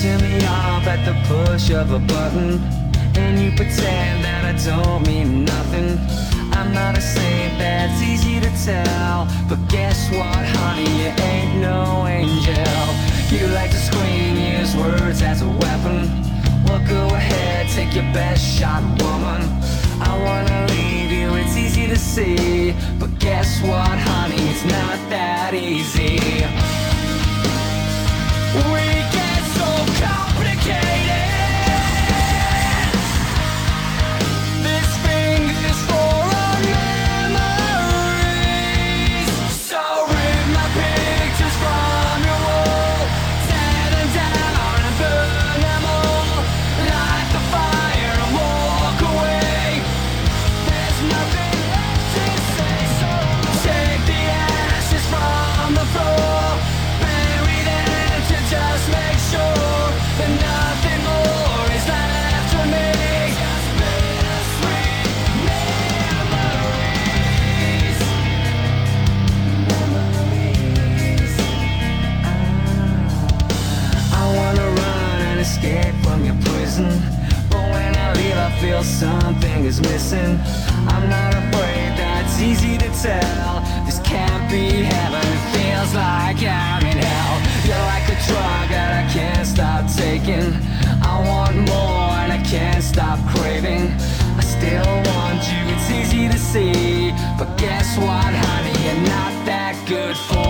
passing me off at the push of a button. And you pretend that I don't mean nothing. I'm not a saint, that's easy to tell. But guess what, honey, you ain't no angel. You like to scream, use words as a weapon. Well, go ahead, take your best shot, woman. I wanna leave you, it's easy to see. But escape from your prison. But when I leave, I feel something is missing. I'm not afraid, that's easy to tell. This can't be heaven, it feels like I'm in hell. You're like a drug that I can't stop taking. I want more and I can't stop craving. I still want you, it's easy to see. But guess what, honey, you're not that good for